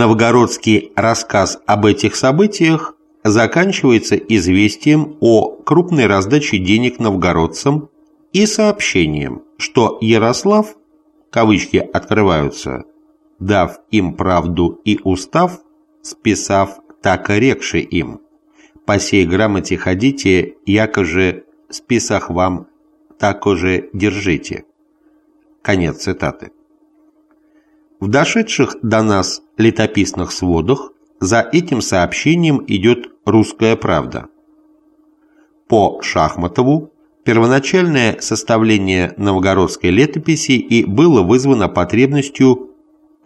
Новгородский рассказ об этих событиях заканчивается известием о крупной раздаче денег новгородцам и сообщением, что Ярослав, кавычки открываются, дав им правду и устав, списав так рекши им. По сей грамоте ходите, якоже списах вам такоже держите. Конец цитаты. В дошедших до нас летописных сводах за этим сообщением идет «Русская правда». По Шахматову первоначальное составление новгородской летописи и было вызвано потребностью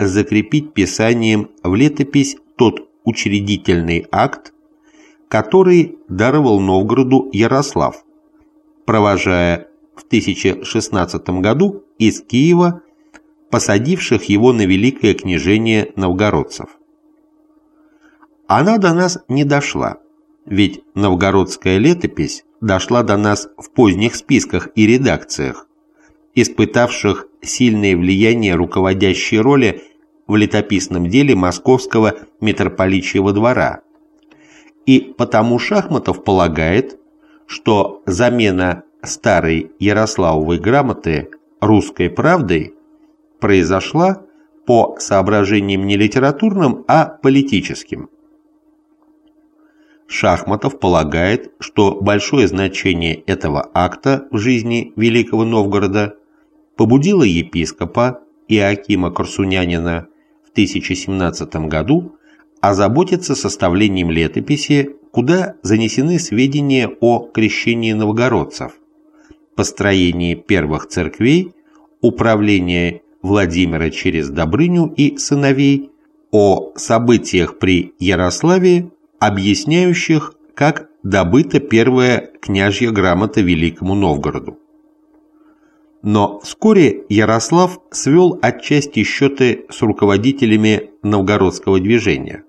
закрепить писанием в летопись тот учредительный акт, который даровал Новгороду Ярослав, провожая в 1016 году из Киева посадивших его на великое княжение новгородцев. Она до нас не дошла, ведь новгородская летопись дошла до нас в поздних списках и редакциях, испытавших сильное влияние руководящей роли в летописном деле московского митрополичьего двора. И потому Шахматов полагает, что замена старой Ярославовой грамоты русской правдой произошла по соображениям не литературным, а политическим. Шахматов полагает, что большое значение этого акта в жизни Великого Новгорода побудило епископа Иакима Корсунянина в 1017 году озаботиться составлением летописи, куда занесены сведения о крещении новгородцев, построении первых церквей, управлении Владимира через Добрыню и сыновей, о событиях при Ярославе объясняющих, как добыта первая княжья грамота Великому Новгороду. Но вскоре Ярослав свел отчасти счеты с руководителями новгородского движения.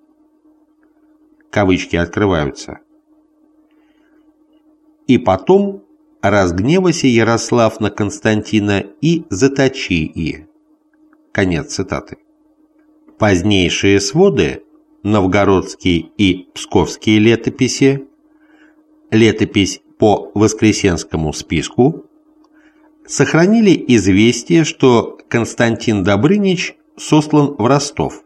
Кавычки открываются. И потом разгневайся Ярослав на Константина и заточи и. Конец цитаты. Позднейшие своды новгородские и псковские летописи, летопись по Воскресенскому списку, сохранили известие, что Константин Добрынич сослан в Ростов,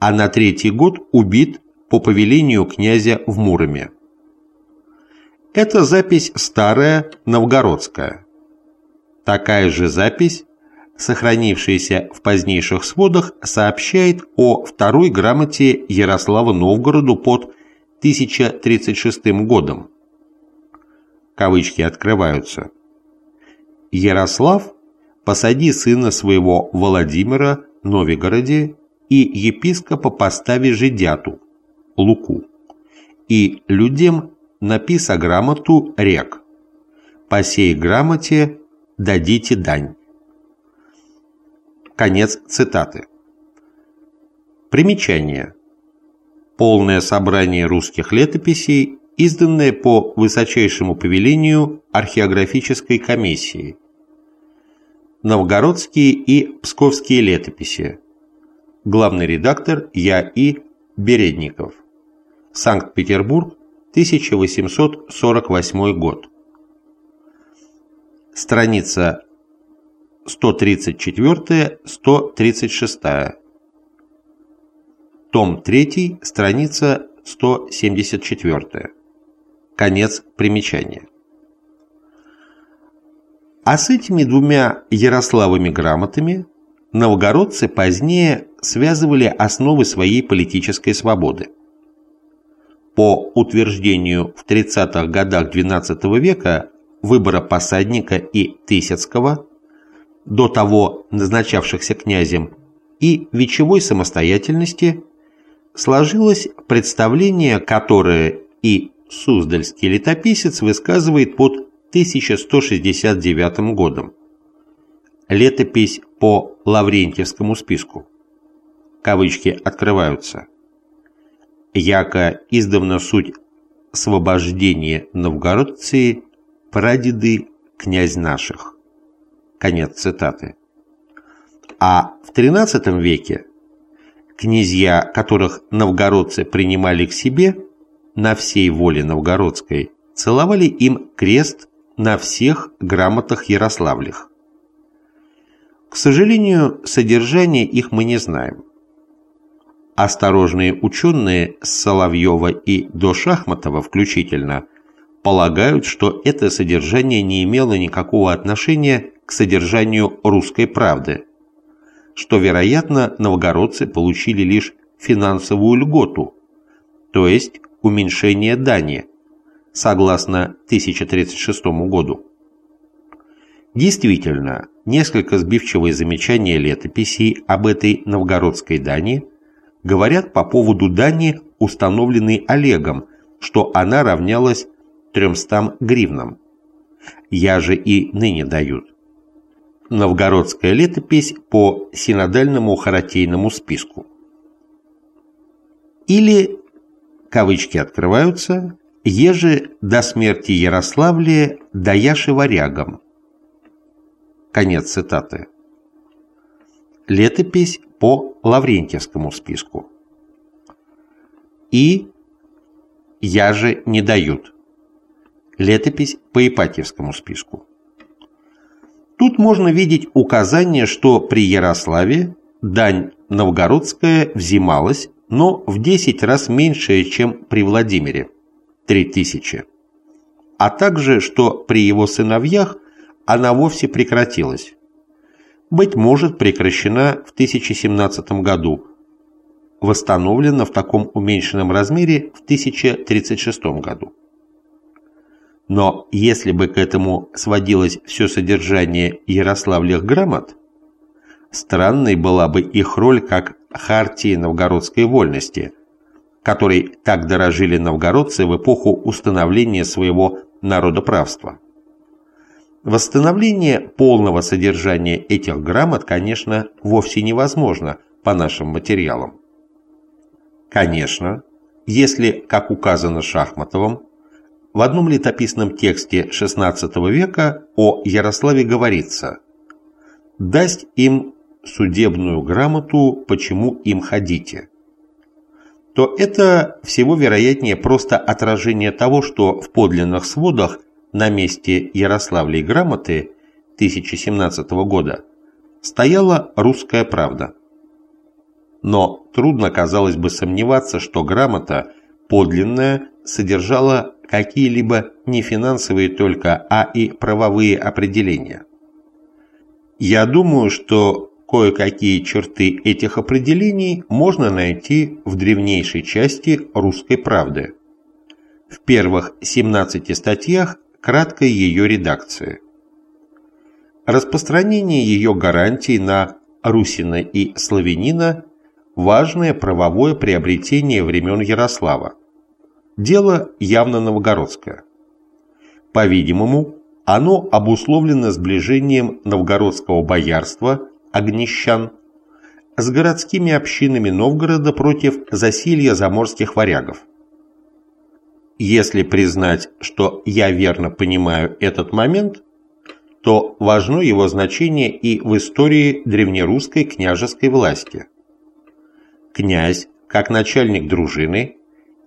а на третий год убит по повелению князя в Муроме. Это запись старая, новгородская. Такая же запись сохранившийся в позднейших сводах, сообщает о второй грамоте Ярослава Новгороду под 1036 годом. Кавычки открываются. Ярослав, посади сына своего Владимира Новигороде и епископа постави жидяту, Луку, и людям написа грамоту рек. По сей грамоте дадите дань. Конец цитаты. Примечание. Полное собрание русских летописей, изданное по высочайшему повелению археографической комиссии. Новгородские и Псковские летописи. Главный редактор Я.И. Бередников. Санкт-Петербург, 1848 год. Страница 134-136. Том 3, страница 174. Конец примечания. А с этими двумя Ярославыми грамотами новгородцы позднее связывали основы своей политической свободы. По утверждению в 30-х годах XII века выбора посадника и Тысяцкого – до того назначавшихся князем, и вечевой самостоятельности, сложилось представление, которое и Суздальский летописец высказывает под 1169 годом. Летопись по Лаврентьевскому списку. Кавычки открываются. Яко издавна суть освобождение новгородцы прадеды князь наших. Конец цитаты. А в XIII веке Князья, которых новгородцы принимали к себе, на всей воле новгородской, целовали им крест на всех грамотах Ярославлях. К сожалению, содержание их мы не знаем. Осторожные ученые с Соловьева и до Шахматова включительно полагают, что это содержание не имело никакого отношения содержанию русской правды, что, вероятно, новгородцы получили лишь финансовую льготу, то есть уменьшение дани, согласно 1036 году. Действительно, несколько сбивчивые замечания летописей об этой новгородской дани говорят по поводу дани, установленной Олегом, что она равнялась 300 гривнам. Я же и ныне дают. Новгородская летопись по синодальному харатейному списку. Или, кавычки открываются, еже до смерти Ярославле даяши варягам, Конец цитаты. Летопись по Лаврентьевскому списку. И «Я же не дают». Летопись по Ипатьевскому списку. Тут можно видеть указание, что при Ярославе дань новгородская взималась, но в 10 раз меньше, чем при Владимире – 3000. А также, что при его сыновьях она вовсе прекратилась. Быть может, прекращена в 1017 году, восстановлена в таком уменьшенном размере в 1036 году. Но если бы к этому сводилось все содержание Ярославлях грамот, странной была бы их роль как хартии новгородской вольности, которой так дорожили новгородцы в эпоху установления своего народоправства. Восстановление полного содержания этих грамот, конечно, вовсе невозможно по нашим материалам. Конечно, если, как указано Шахматовым, в одном летописном тексте XVI века о Ярославе говорится «Дасть им судебную грамоту, почему им ходите», то это всего вероятнее просто отражение того, что в подлинных сводах – на месте Ярославлей грамоты 1017 года стояла «Русская правда». Но трудно, казалось бы, сомневаться, что грамота подлинная содержала какие-либо не финансовые только, а и правовые определения. Я думаю, что кое-какие черты этих определений можно найти в древнейшей части «Русской правды». В первых 17 статьях краткой ее редакции. Распространение ее гарантий на русина и славянина – важное правовое приобретение времен Ярослава. Дело явно новгородское. По-видимому, оно обусловлено сближением новгородского боярства, огнещан, с городскими общинами Новгорода против засилья заморских варягов. Если признать, что я верно понимаю этот момент, то важно его значение и в истории древнерусской княжеской власти. Князь, как начальник дружины,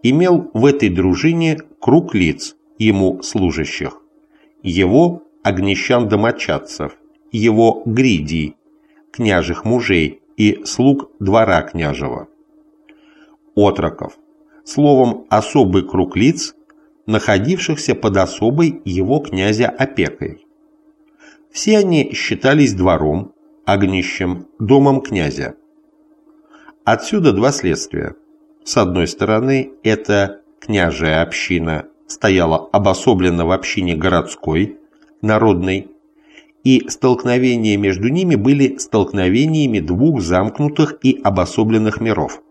имел в этой дружине круг лиц, ему служащих, его огнещан-домочадцев, его гридий, княжих мужей и слуг двора княжего, отроков, словом, особый круг лиц, находившихся под особой его князя опекой. Все они считались двором, огнищем, домом князя. Отсюда два следствия. С одной стороны, эта княжая община стояла обособленно в общине городской, народной, и столкновения между ними были столкновениями двух замкнутых и обособленных миров.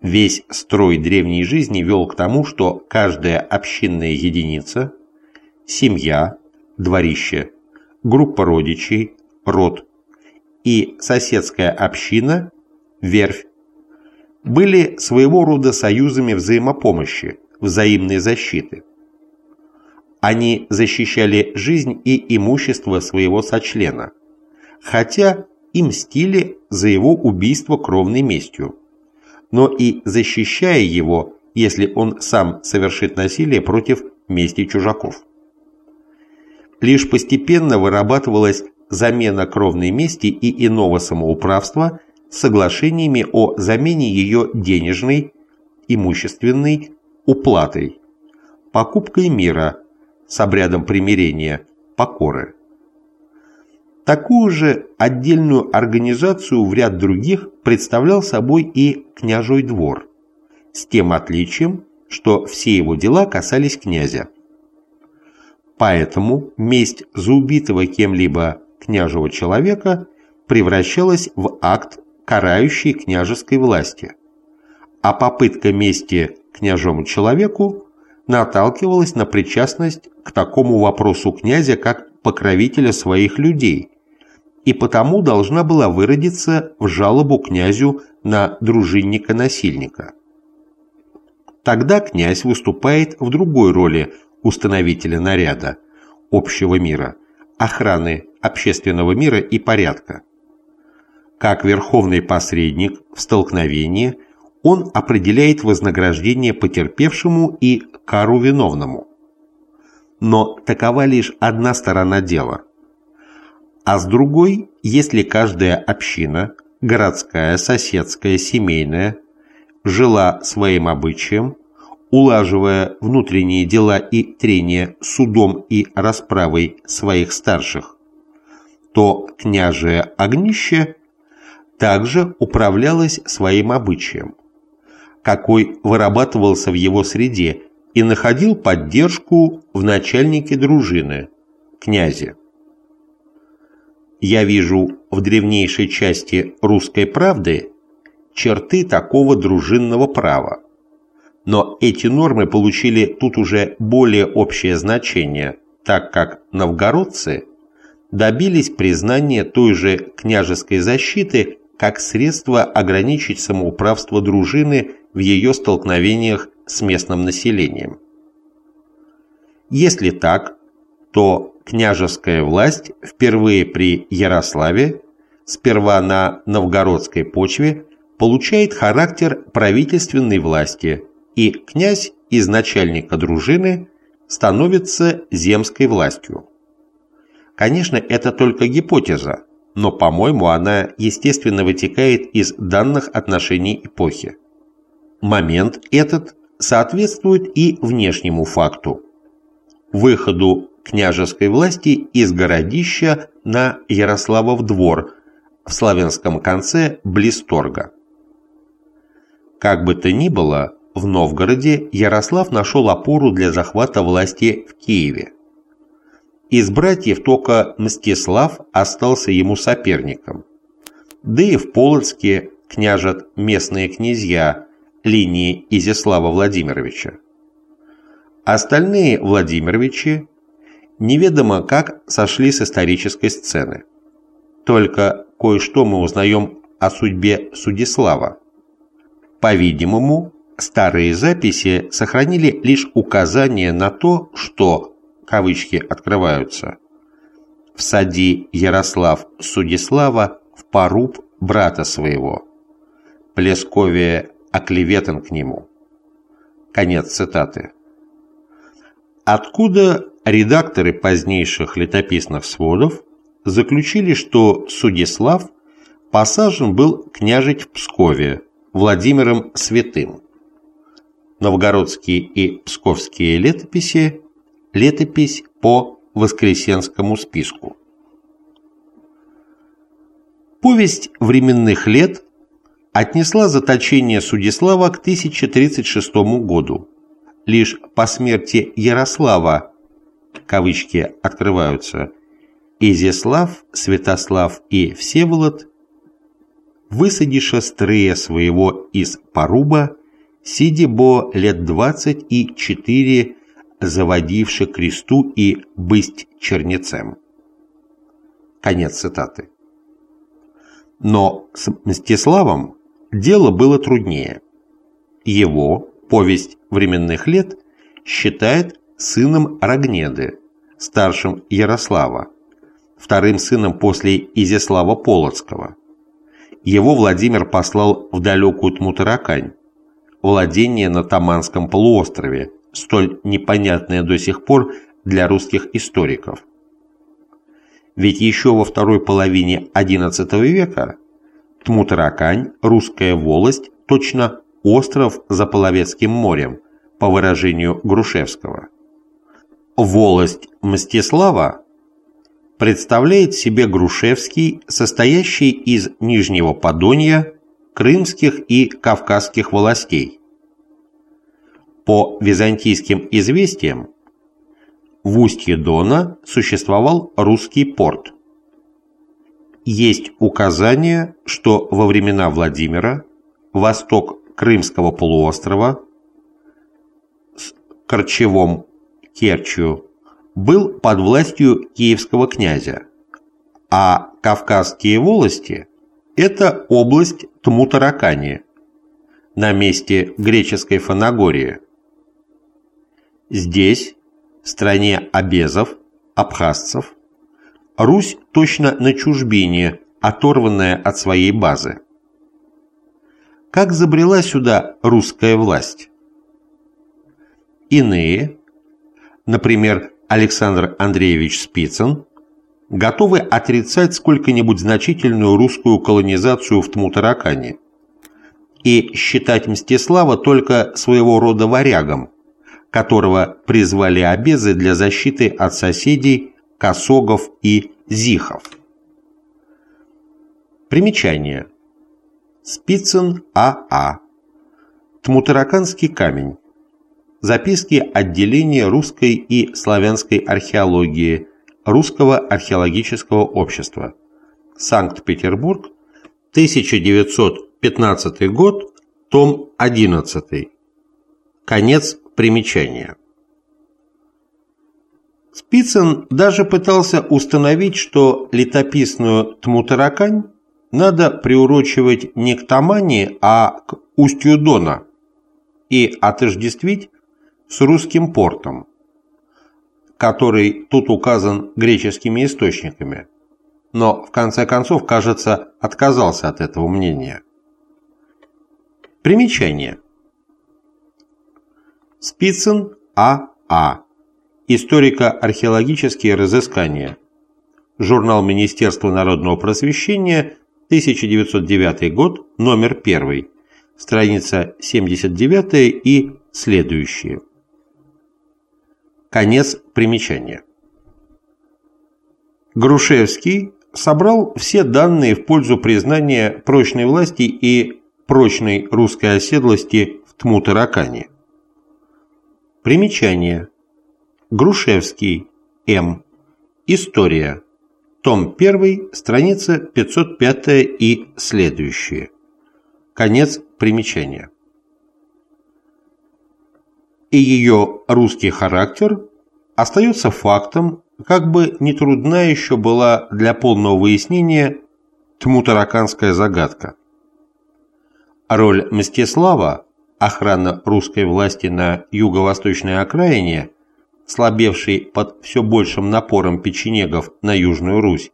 Весь строй древней жизни вел к тому, что каждая общинная единица, семья, дворище, группа родичей, род и соседская община, верфь, были своего рода союзами взаимопомощи, взаимной защиты. Они защищали жизнь и имущество своего сочлена, хотя и мстили за его убийство кровной местью, но и защищая его, если он сам совершит насилие против мести чужаков. Лишь постепенно вырабатывалась замена кровной мести и иного самоуправства соглашениями о замене ее денежной, имущественной уплатой, покупкой мира с обрядом примирения, покоры. Такую же отдельную организацию в ряд других представлял собой и княжой двор, с тем отличием, что все его дела касались князя. Поэтому месть за убитого кем-либо княжего человека превращалась в акт, карающий княжеской власти, а попытка мести княжому человеку наталкивалась на причастность к такому вопросу князя, как покровителя своих людей, и потому должна была выродиться в жалобу князю на дружинника-насильника. Тогда князь выступает в другой роли установителя наряда, общего мира, охраны общественного мира и порядка. Как верховный посредник в столкновении он определяет вознаграждение потерпевшему и кару виновному. Но такова лишь одна сторона дела. А с другой, если каждая община, городская, соседская, семейная, жила своим обычаем, улаживая внутренние дела и трения судом и расправой своих старших, то княжее огнище также управлялось своим обычаем, какой вырабатывался в его среде и находил поддержку в начальнике дружины, князе. Я вижу в древнейшей части «Русской правды» черты такого дружинного права, но эти нормы получили тут уже более общее значение, так как новгородцы добились признания той же княжеской защиты как средство ограничить самоуправство дружины в ее столкновениях с местным населением. Если так, то княжеская власть впервые при Ярославе, сперва на новгородской почве, получает характер правительственной власти – и князь из начальника дружины становится земской властью. Конечно, это только гипотеза, но, по-моему, она естественно вытекает из данных отношений эпохи. Момент этот соответствует и внешнему факту – выходу княжеской власти из городища на Ярославов двор в славянском конце Блисторга. Как бы то ни было, в Новгороде Ярослав нашел опору для захвата власти в Киеве. Из братьев только Мстислав остался ему соперником. Да и в Полоцке княжат местные князья линии Изяслава Владимировича. Остальные Владимировичи неведомо как сошли с исторической сцены. Только кое-что мы узнаем о судьбе Судислава. По-видимому, Старые записи сохранили лишь указание на то, что, кавычки открываются, «всади Ярослав Судислава в поруб брата своего, Плесковия оклеветан к нему». Конец цитаты. Откуда редакторы позднейших летописных сводов заключили, что Судислав посажен был княжить в Пскове Владимиром Святым новгородские и псковские летописи, летопись по Воскресенскому списку. Повесть временных лет отнесла заточение Судислава к 1036 году. Лишь по смерти Ярослава, кавычки открываются, Изяслав, Святослав и Всеволод, высадиша стрыя своего из Поруба, сидя бо лет двадцать и четыре заводивши кресту и бысть чернецем. Конец цитаты. Но с Мстиславом дело было труднее. Его, повесть временных лет, считает сыном Рогнеды, старшим Ярослава, вторым сыном после Изяслава Полоцкого. Его Владимир послал в далекую Тмутаракань, владение на Таманском полуострове, столь непонятное до сих пор для русских историков. Ведь еще во второй половине XI века Тмутаракань, русская волость, точно остров за Половецким морем, по выражению Грушевского. Волость Мстислава представляет себе Грушевский, состоящий из Нижнего Подонья, крымских и кавказских властей. По византийским известиям, в устье Дона существовал русский порт. Есть указание, что во времена Владимира восток Крымского полуострова с Корчевом Керчью был под властью киевского князя, а Кавказские волости – это область Тмутаракани на месте греческой Фанагории. Здесь, в стране абезов, абхазцев, Русь точно на чужбине, оторванная от своей базы. Как забрела сюда русская власть? Иные, например, Александр Андреевич Спицын, готовы отрицать сколько-нибудь значительную русскую колонизацию в Тмутаракане и считать Мстислава только своего рода варягом, которого призвали обезы для защиты от соседей косогов и зихов. Примечание. Спицын А.А. Тмутараканский камень. Записки отделения русской и славянской археологии Русского археологического общества. Санкт-Петербург, 1915 год, том 11. Конец примечания. Спицын даже пытался установить, что летописную Тмутаракань надо приурочивать не к Тамани, а к устью Дона и отождествить с русским портом, который тут указан греческими источниками, но в конце концов, кажется, отказался от этого мнения. Примечание. Спицын А.А. А. Историко-археологические разыскания. Журнал Министерства народного просвещения, 1909 год, номер 1, страница 79 и следующие. Конец примечания. Грушевский собрал все данные в пользу признания прочной власти и прочной русской оседлости в Тмутаракане. Примечание. Грушевский, М. История. Том 1, страница 505 и следующие. Конец примечания и ее русский характер остается фактом, как бы нетрудна еще была для полного выяснения тмутараканская загадка. Роль Мстислава, охрана русской власти на юго-восточной окраине, слабевшей под все большим напором печенегов на Южную Русь,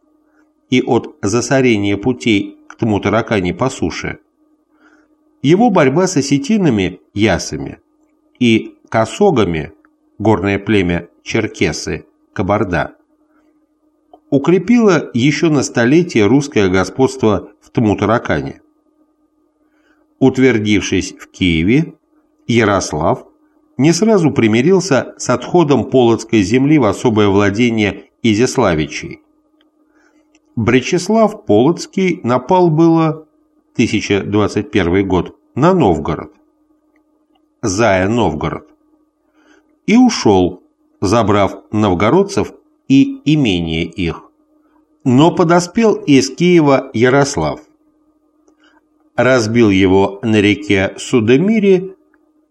и от засорения путей к Тмутаракане по суше, его борьба с осетинами, ясами и косогами, горное племя черкесы, кабарда, укрепило еще на столетие русское господство в Тмутаракане. Утвердившись в Киеве, Ярослав не сразу примирился с отходом Полоцкой земли в особое владение Изяславичей. Бречеслав Полоцкий напал было 1021 год на Новгород. Зая Новгород и ушел, забрав новгородцев и имение их. Но подоспел из Киева Ярослав. Разбил его на реке Судомире,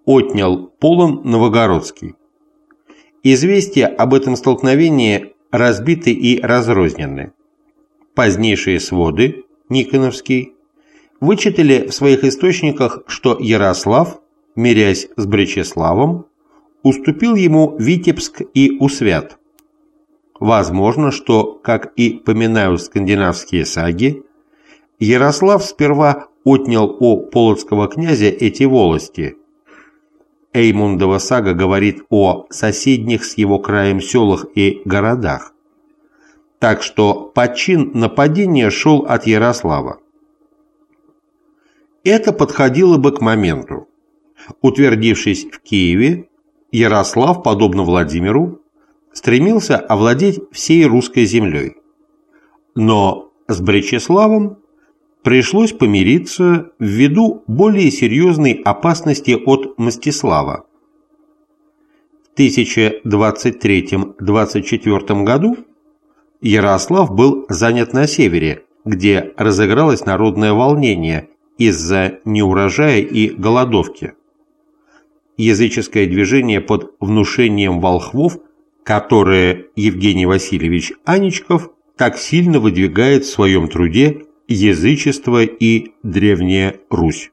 отнял полон Новогородский. Известия об этом столкновении разбиты и разрознены. Позднейшие своды, Никоновский, вычитали в своих источниках, что Ярослав, мирясь с Бречеславом, уступил ему Витебск и Усвят. Возможно, что, как и поминают скандинавские саги, Ярослав сперва отнял у полоцкого князя эти волости. Эймундова сага говорит о соседних с его краем селах и городах. Так что почин нападения шел от Ярослава. Это подходило бы к моменту. Утвердившись в Киеве, Ярослав, подобно Владимиру, стремился овладеть всей русской землей. Но с Бречеславом пришлось помириться ввиду более серьезной опасности от Мстислава. В 1023-24 году Ярослав был занят на севере, где разыгралось народное волнение из-за неурожая и голодовки. Языческое движение под внушением волхвов, которое Евгений Васильевич Аничков так сильно выдвигает в своем труде язычество и Древняя Русь.